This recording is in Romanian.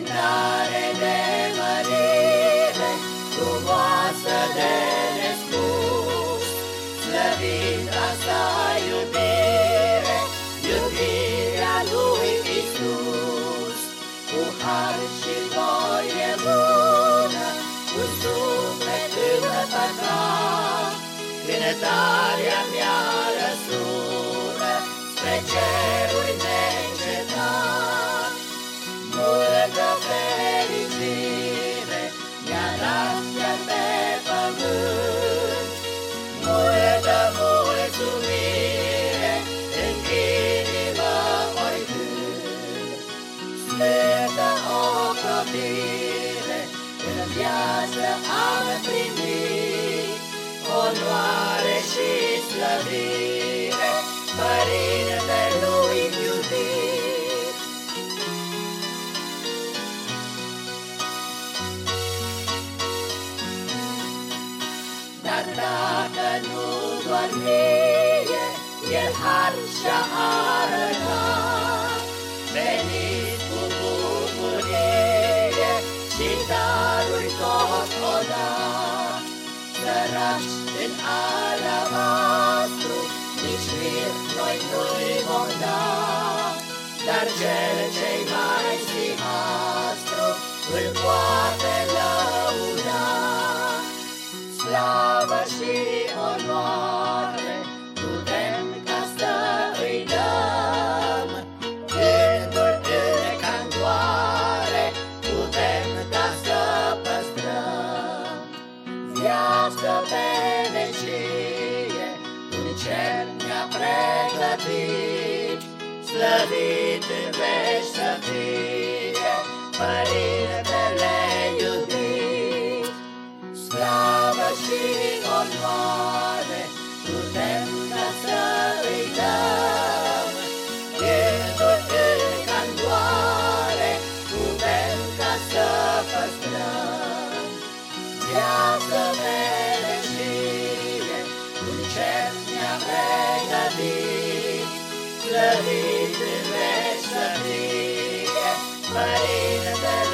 cântare de mărire, frumoasă de nespus, slăvind asta iubire, iubirea lui Isus, cu har și voie bună, cu suflet împăcat, cântarea iubire, în viață am primit onoare și slăvire, Părinte lui iubit. Dar dacă nu doar mie, El har și-a săraci în alabastru, nici mir noi nu-i vom da, dar cel ce-i Viață pe vecie, un cer ne-a pregătit, Slăvit în veci să fie, Părintele iubit. Slavă și onoare, un cer ne-a pregătit, Slăvit în veci să fie, Părintele